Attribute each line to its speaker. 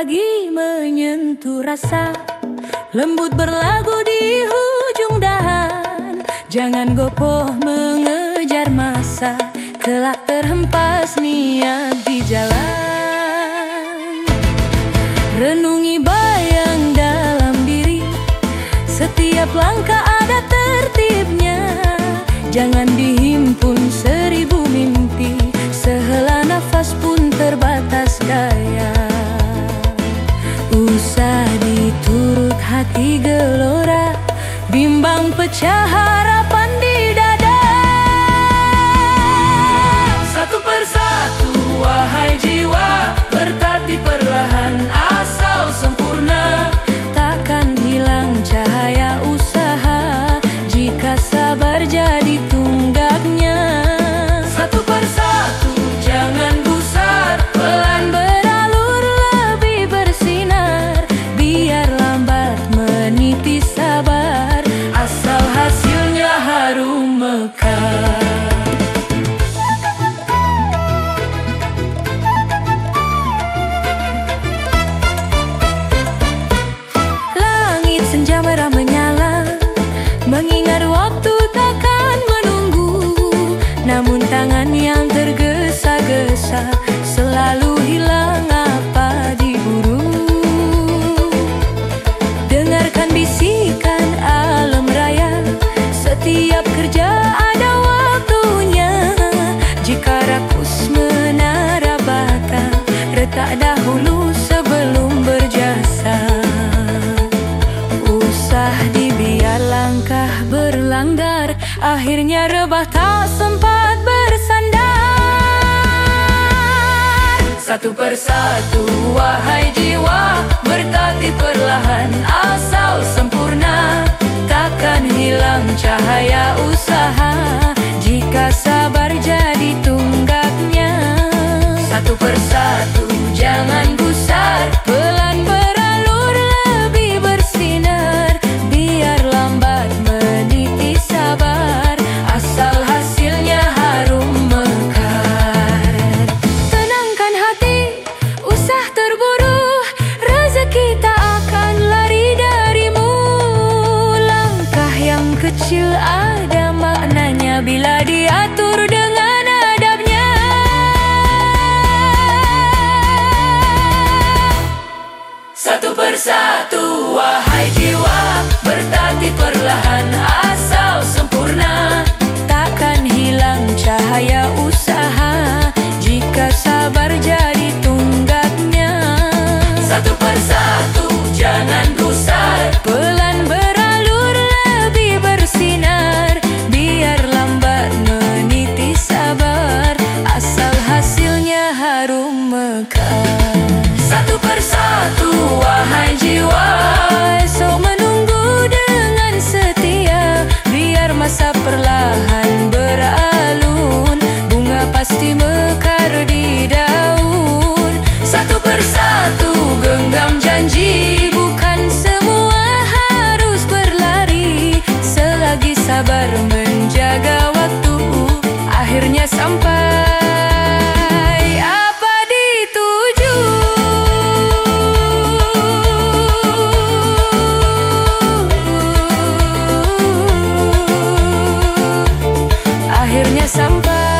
Speaker 1: lagi menyentuh rasa. Lembut berlagu di hujung dahan. Jangan gopoh mengejar masa. Kelak terhempas niat di jalan. Renungi bayang dalam diri. Setiap langkah ada tertibnya. Jangan hati gelora Bimbang pecah harapan Mengingat waktu takkan Akhirnya rebah tak sempat bersandar. Satu persatu wahai jiwa Bertati perlahan asal sempurna. Takkan hilang cahaya usaha Jika sabar jadi tunggaknya Satu persatu jangan Bila diatur dengan adabnya. Satu persatu wahai jiwa Bertati perlahan asal sempurna Satu persatu wahai jiwa. Esok menunggu dengan setia. Biar masa perlahan beralun. Bunga pasti mekar di daun. Satu persatu genggam janji. Bukan semua harus berlari. Selagi sabar menjaga waktu. Akhirnya sampai somebody